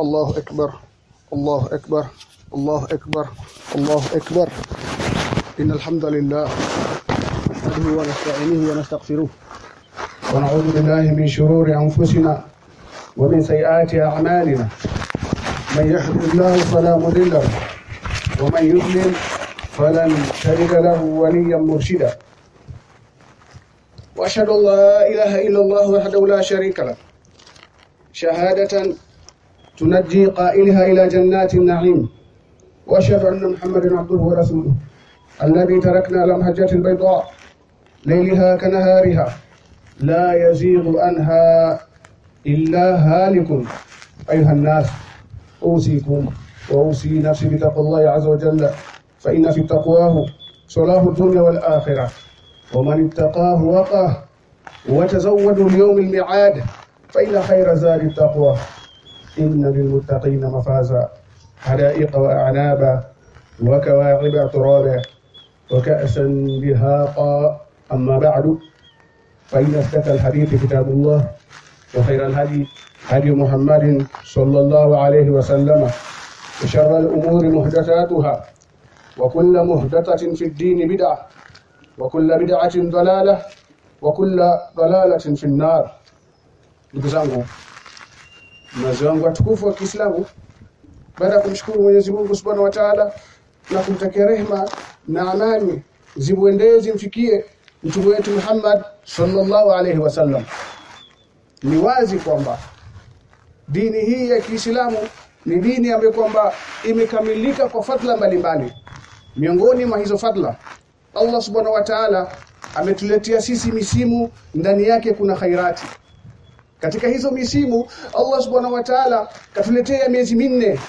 الله أكبر الله أكبر الله أكبر الله أكبر. إن الحمد لله نحمده ونستعينه ونستغفره ونعوذ بالله من شرور أنفسنا ومن سيئات أعمالنا. من يهد الله فلا مضل له ومن يضلل فلن تجد له وليا مرشدا. وأشهد أن لا إله إلا الله وحده لا شريك له. شهادة تنجي قائلها إلى جنات النعيم. وأشهد أن محمدا عبده ورسوله. الذي تركنا على البيضاء ليلها كنهارها. لا يزيغ عنها إلا هالك. أيها الناس أوصيكم وأوصي نفسي بتقوى الله عز وجل. فإن في تقواه صلاح الدنيا والآخرة. ومن اتقاه وقاه. وتزودوا ليوم الميعاد. فإن خير زاد التقوى. إن للمتقين مفازا. حدائق وأعنابا وكواعب ترابا. وكأسا بهاقا أما بعد فإن أصدق الحديث كتاب الله وخير الهدي هدي محمد صلى الله عليه وسلم. وشر الأمور محدثاتها. وكل محدثة في الدين بدعة. وكل بدعة ضلالة. وكل ضلالة في النار. Mnazi wangu watukufu wa Kiislamu. Baada ya kumshukuru Mwenyezi Mungu Subhanahu wa Ta'ala na kumtakia rehema na amani zimuendee zimfikie mtume wetu Muhammad sallallahu alaihi wasallam ni wazi kwamba dini hii ya Kiislamu ni dini ambayo kwamba imekamilika kwa fadla mbalimbali. Miongoni mwa hizo fadla Allah subhanahu wa ta'ala ametuletea sisi misimu ndani yake kuna khairati katika hizo misimu Allah subhanahu wa ta'ala katuletea miezi minne.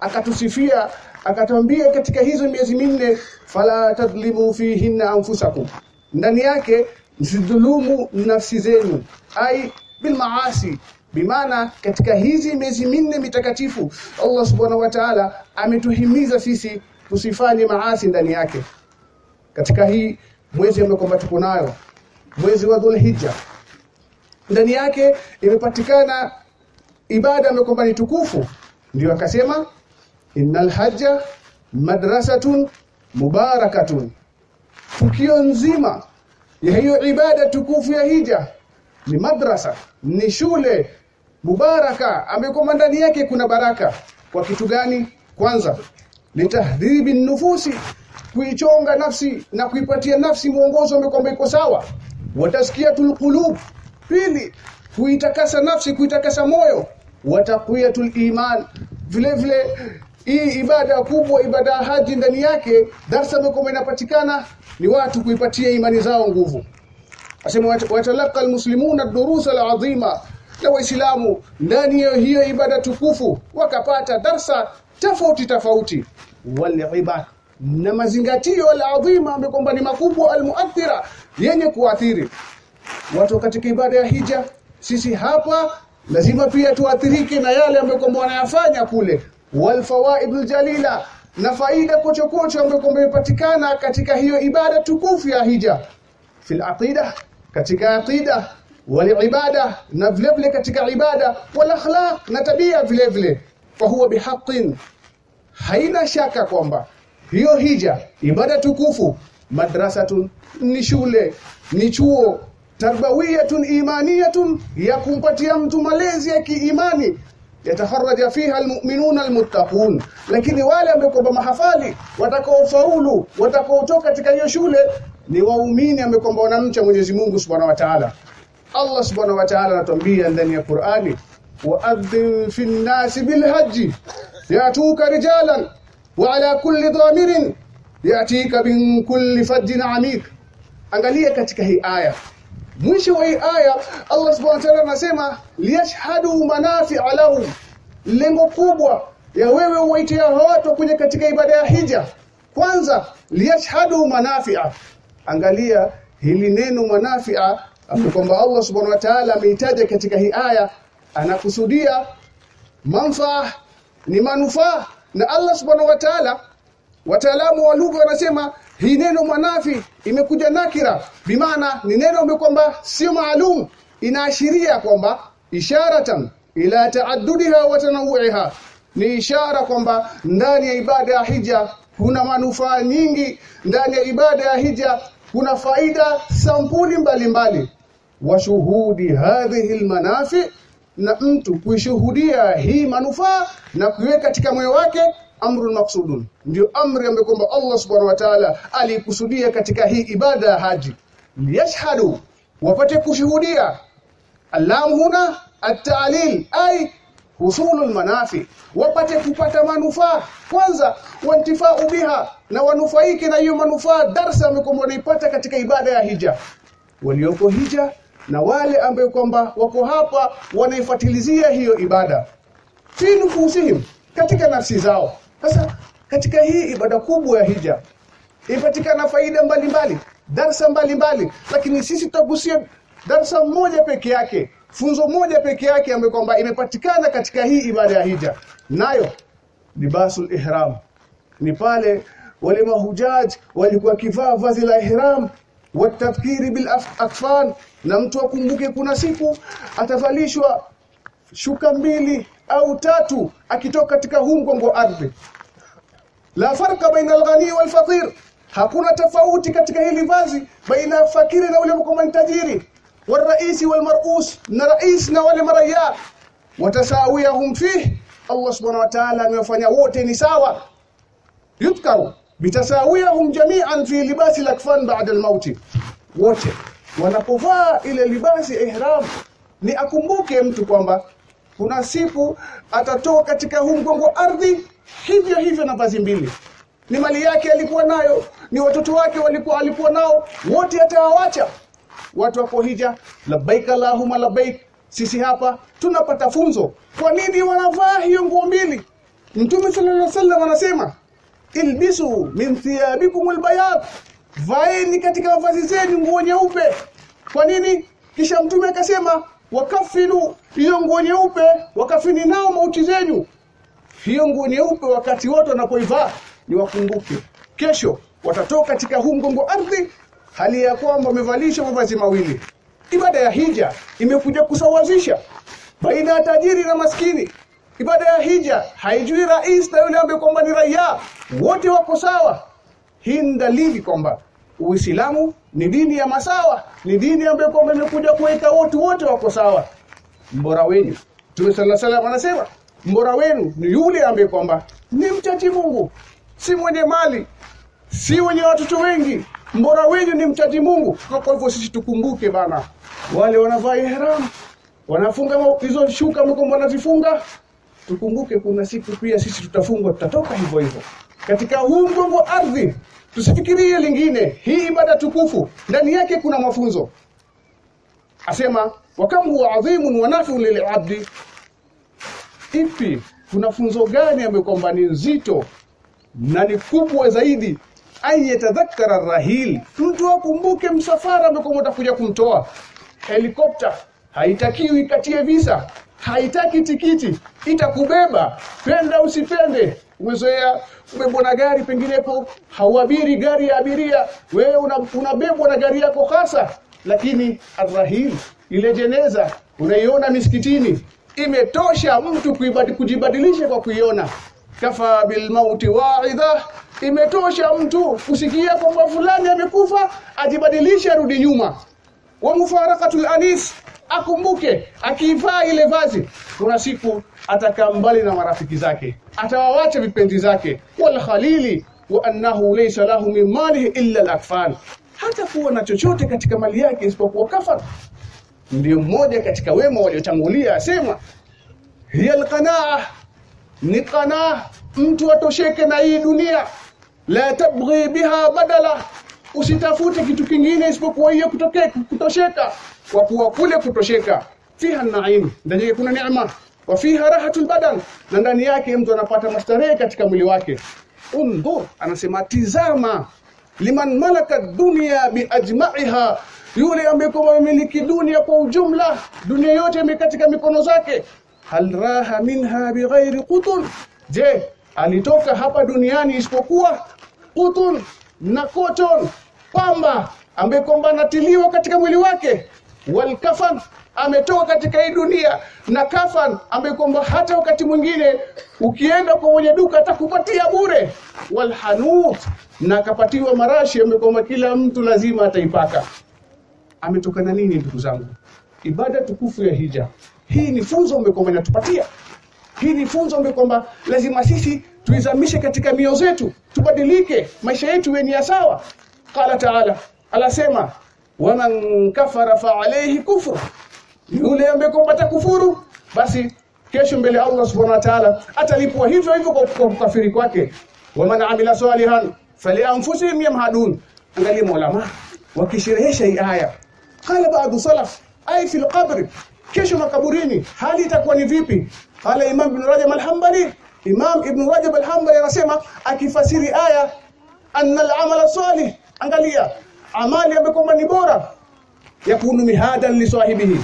Akatusifia akatwambia katika hizo miezi minne fala tadlimu fihinna anfusakum. Ndani yake msidhulumu nafsi zenu. Ai bil maasi. Bimaana katika hizi miezi minne mitakatifu Allah subhanahu wa ta'ala ametuhimiza sisi tusifanye maasi ndani yake. Katika hii mwezi ambao kwamba tuko nayo mwezi wa Dhulhijja ndani yake imepatikana ibada ambayo kwamba ni tukufu. Ndio akasema innal hajja madrasatun mubarakatun. Tukio nzima ya hiyo ibada tukufu ya hija ni madrasa ni shule mubaraka ambayo ndani yake kuna baraka. Kwa kitu gani? Kwanza litahdhibi nufusi kuichonga nafsi na kuipatia nafsi mwongozo ambao kwamba iko sawa. Watasikia qulub pili kuitakasa nafsi kuitakasa moyo. Wataqiyatul iman. Vile vile hii ibada kubwa ibada haji ndani yake darsa ambayo inapatikana ni watu kuipatia imani zao nguvu. Asema watalaka almuslimuna ad-durus al-azima. Na waislamu ndani ya hiyo ibada tukufu wakapata darsa tofauti tofauti. Wal ibada na mazingatio al-azima ambayo kwamba ni makubwa al-muathira yenye kuathiri watu katika ibada ya hija sisi hapa lazima pia tuathirike na yale ambayo kwamba wanayafanya kule. Wal fawaidul jalila na faida kochokocho ambayo kwamba imepatikana katika hiyo ibada tukufu ya hija. Fil aqida katika aqida wal ibada na vile vile katika ibada wal akhlaq na tabia vile vile. Fa huwa bihaqqin haina shaka kwamba hiyo hija ibada tukufu madrasatun ni shule ni chuo tarbawiyatun imaniyatun ya kumpatia mtu malezi ya kiimani. Yataharaja fiha almu'minuna almuttaqun. Lakini wale ambao kwamba mahafali watakaofaulu watakaotoka katika hiyo shule ni waumini ambao kwamba wanamcha Mwenyezi Mungu Subhanahu wa Ta'ala. Allah Subhanahu wa Ta'ala anatuambia ndani ya Qur'ani wa'adhin fi an-nasi bil hajji yatuka rijalan wa ala kulli dhamirin yatika min kulli fajjin amik. Angalia katika hii aya mwisho wa hii aya Allah subhanahu wa ta'ala anasema liyashhadu manafi'a lahum lengo kubwa ya wewe uwaitia watu kwenye katika ibada ya hija kwanza liyashhadu manafi'a. Angalia hili neno manafi'a kwamba Allah subhanahu wa ta'ala ameitaja katika hii aya. Anakusudia manfaa ni manufaa na Allah subhanahu wa ta'ala wataalamu wa lugha wanasema hii neno mwanafi imekuja nakira. Bimaana ni neno kwamba sio maalum. Inaashiria kwamba isharatan ila taaddudiha wa tanawu'iha ni ishara kwamba ndani ya ibada ya hija kuna manufaa nyingi. Ndani ya ibada ya hija kuna faida sampuli mbalimbali. Wa shuhudi hadhihi almanafi na mtu kuishuhudia hii manufaa na kuiweka katika moyo wake amrun maksudun ndio amri ambayo kwamba Allah subhanahu wa ta'ala alikusudia katika hii ibada ya haji. Liyashhadu wapate kushuhudia. Alam huna at-ta'lil ay husulul manafi. Wapate kupata manufaa. Kwanza wantifau biha na wanufaike na hiyo manufaa darsa ambayo wanaipata katika ibada ya hija. Walioko hija na wale ambao kwamba wako hapa wanaifuatilizia hiyo ibada. Fi nufusihim katika nafsi zao sasa katika hii ibada kubwa ya hija ipatikana faida mbalimbali darsa mbalimbali lakini sisi tutagusia darsa moja peke yake funzo moja peke yake ambayo kwamba imepatikana katika hii ibada ya hija. Nayo libasul ihram. Ni pale wale mahujaj walikuwa kivaa vazi la ihram watafkiri bil akfan na mtu akumbuke kuna siku atavalishwa shuka mbili au tatu akitoka katika huu mgongo ardhi la farqa baina alghani wal faqir hakuna tofauti katika hili vazi baina fakiri na yule mkomani tajiri. Wal raisi wal mar'us na rais na wale maraya watasawiyahum fi Allah subhanahu wa ta'ala amewafanya wote ni sawa. Yutkaru bitasawiyahum jami'an fi libasi lakfan ba'da almauti wote wanapovaa ile libasi ihram ni akumbuke mtu kwamba kuna siku atatoka katika huu mgongo ardhi hivyo hivyo na vazi mbili. Ni mali yake alikuwa nayo ni watoto wake walikuwa alikuwa nao wote atawaacha watu wako hija labaik allahumma labaik sisi hapa tunapata funzo. Kwa nini wanavaa hiyo nguo mbili? Mtume sallallahu alaihi wasallam anasema ilbisu min thiyabikum albayad. Vaeni katika mavazi zenu nguo nyeupe. Kwa nini? Kisha mtume akasema wakafinu hiyo nguo nyeupe wakafini nao mauti zenu hiyo nguo nyeupe wakati wote wanapoivaa ni wakumbuke kesho watatoka katika huu mgongo ardhi hali ya kwamba wamevalishwa mavazi mawili. Ibada ya hija imekuja kusawazisha. Baina ya tajiri na maskini ibada ya hija haijui rais na yule ambaye kwamba ni raia. Wote wako sawa. Hii ni dalili kwamba Uislamu ni dini ya masawa ni dini ambayo kwamba imekuja kuweka watu wote wako sawa. Mbora wenu Mtume sallallahu alaihi anasema mbora wenu ni yule ambaye kwamba ni mchaji Mungu. Si mwenye mali si wenye watoto wengi. Mbora wenu ni mchaji Mungu. Kwa hivyo sisi tukumbuke bana wale wanavaa ihram wanafunga hizo shuka mkombo wanazifunga. Tukumbuke kuna siku pia sisi tutafungwa tutatoka hivyo hivyo. Katika huu mgongo ardhi tusifikirie lingine. Hii ibada tukufu ndani yake kuna mafunzo. Asema wakam huwa adhimun wa nafi'un lil'abdi ipi kuna funzo gani ambayo kwamba ni nzito na ni kubwa zaidi? Ayatadhakkara rahil mtu akumbuke msafara ambao utakuja kumtoa. Helikopta haitakiwi ikatie visa haitaki tikiti itakubeba penda usipende. Umezoea umebwa na gari penginepo hauabiri gari ya abiria. Wewe unabebwa una na gari yako hasa. Lakini arrahil ile jeneza unaiona misikitini imetosha mtu kujibadilisha kwa kuiona. Kafa bil mauti wa'idha. Imetosha mtu kusikia kwamba fulani amekufa ajibadilisha rudi nyuma. Wa mufaraqatul anis akumbuke akivaa ile vazi. Kuna siku atakaa mbali na marafiki zake atawawacha vipenzi zake. Wal khalili wa annahu laysa lahu min malihi illa al-akfan hata kuwa na chochote katika mali yake isipokuwa kafan ndio mmoja katika wema waliotangulia asema hiya alqanaa ni qanaa mtu atosheke na hii dunia. La tabghi biha badala usitafute kitu kingine isipokuwa hiyo kutosheka. Kwa kuwa kule kutosheka fiha naim ndani kuna neema. Wa fiha rahatul badan na ndani yake mtu anapata mastarehe katika mwili wake. Undhur anasema tizama liman malaka dunia biajma'iha yule ambaye kwa miliki dunia kwa ujumla dunia yote imekatika mikono zake. Hal raha minha bighairi qutun? Je alitoka hapa duniani isipokuwa qutun na koton pamba ambaye kwamba anatiliwa katika mwili wake. Wal kafan ametoka katika hii dunia na kafan ambaye kwamba hata wakati mwingine ukienda kwa mwenye duka atakupatia bure. Walhanut na akapatiwa marashi ambaye kwamba kila mtu lazima ataipaka. Ametokana nini ndugu zangu? Ibada tukufu ya hija. Hii ni funzo ambayo kwamba inatupatia. Hii ni funzo ambayo kwamba lazima sisi tuizamishe katika mioyo zetu tubadilike maisha yetu iwe ya sawa. Qala taala alasema waman kafara fa alayhi kufru yule ambaye kwamba atakufuru basi kesho mbele Allah subhanahu wa ta'ala atalipwa hivyo hivyo kwa kukafiri kwake. Waman amila salihan falianfusihim yamhadun angalia maulama wakisherehesha hii aya. Qala baadhi salaf ay fil qabr kesho makaburini hali itakuwa ni vipi? Qala imam ibn rajab al-hanbali imam ibn rajab al-hanbali anasema akifasiri aya anna al-amal salih. Angalia amali ambayo ni bora yakunu mihadan li sahibihi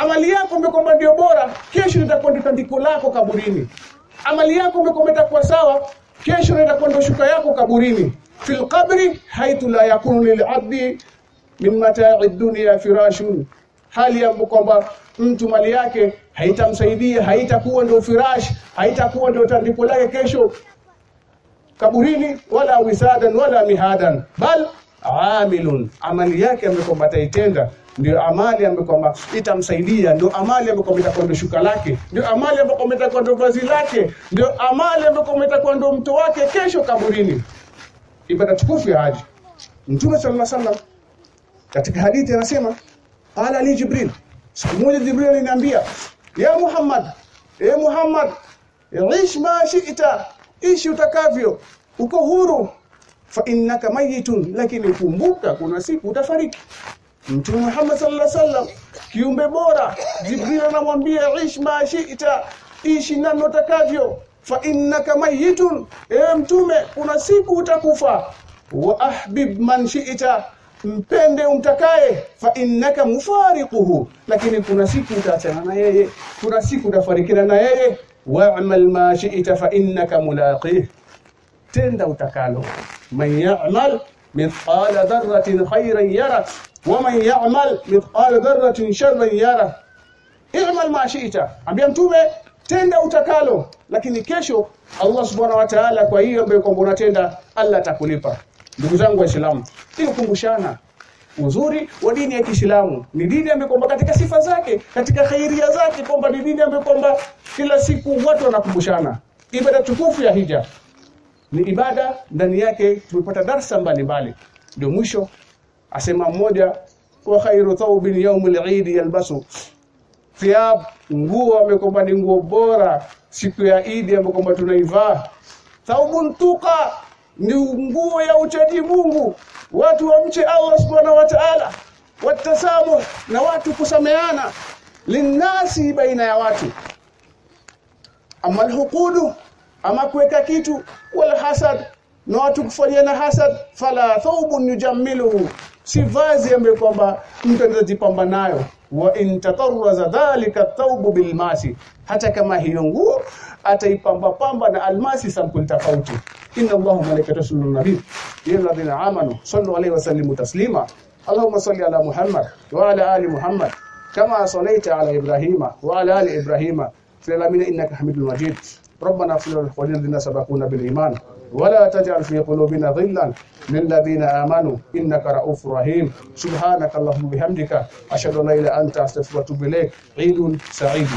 amali yako umekwamba kwamba ndio bora kesho itakuwa ndio tandiko lako kaburini. Amali yako umekwamba itakuwa sawa kesho itakuwa ndio shuka yako kaburini. Fil qabri haitu la yakunu lil abdi min mata'i dunya firashun. Hali ya kwamba mtu mali yake haitamsaidia haitakuwa ndio firash haitakuwa ndio tandiko lake kesho kaburini wala wisadan wala mihadan. Bal amilun. Amali yake amekwamba kwamba ataitenda ndio amali ambayo kwamba itamsaidia ndio amali ambayo kwamba itakuwa ndio shuka lake ndio amali ambayo kwamba itakuwa ndio vazi lake ndio amali ambayo kwamba itakuwa ndio mto wake kesho kaburini. Ibada tukufu ya haji. Mtume sallallahu alaihi wasallam katika hadithi anasema qala li jibril. Siku moja jibril aliniambia ya muhammad e muhammad ish ma shi'ta ishi utakavyo uko huru. Fa innaka mayitun lakini kumbuka kuna siku utafariki mtume muhammad sallallahu alaihi wasallam kiumbe bora jibril anamwambia ish ma shi'ta ishi namna utakavyo fa innaka mayitun e mtume kuna siku utakufa. Wa ahbib man shi'ita mpende umtakaye fa innaka mufariquhu. Lakini kuna siku utaachana na yeye kuna siku utafarikiana na yeye. Wa'mal ma shi'ita fa innaka mulaqih. Tenda utakalo. Man ya'mal mithqala dharratin khayran yara wa man ya'mal mithqala dharratin sharran yara i'mal ma shi'ta ambia mtume tenda utakalo lakini kesho Allah subhanahu wa ta'ala kwa hiyo ambayo kwamba unatenda Allah atakulipa ndugu zangu waislamu ili kukumbushana uzuri wa dini ya Kiislamu ni dini ambayo kwamba katika sifa zake katika khairia zake kwamba ni dini ambayo kwamba kila siku watu wanakumbushana ibada tukufu ya hija ni ibada ndani yake tumepata darsa mbalimbali. Ndio mwisho asema mmoja wa khairu thawbin yawmul eid yalbasu. Thiyab nguo amekomba ni nguo bora. Siku ya Idi amekomba tunaivaa. Thawbun tuqa ni nguo ya uchaji Mungu. Watu wamche Allah subhanahu wa ta'ala. Watasamu na watu kusameana linasi baina ya watu. Amal alhuqudu ama kuweka kitu wala hasad na watu kufanyana hasad fala thawbun yujammiluhu si vazi ambayo kwamba mtu anajipamba nayo. Wa in tatarraza dhalika thawbu bilmasi hata kama hiyo nguo ataipamba pamba na almasi sampuli tofauti. Inna allaha malaikatahu yusalluna nabiy. Yalladhina amanu sallu alayhi wa sallimu taslima. Allahumma salli ala muhammad wa ala ali muhammad. Kama sallaita ala ibrahima wa ala ali ibrahima. Fil alamin innaka hamidul majid ربنا اغفر لنا ولنا الذين سبقونا بالإيمان ولا تجعل في قلوبنا ظلا للذين آمنوا إنك رؤوف رحيم. سبحانك اللهم وبحمدك أشهد أن لا إله إلا أنت أستغفرك وأتوب إليك. عيد سعيد.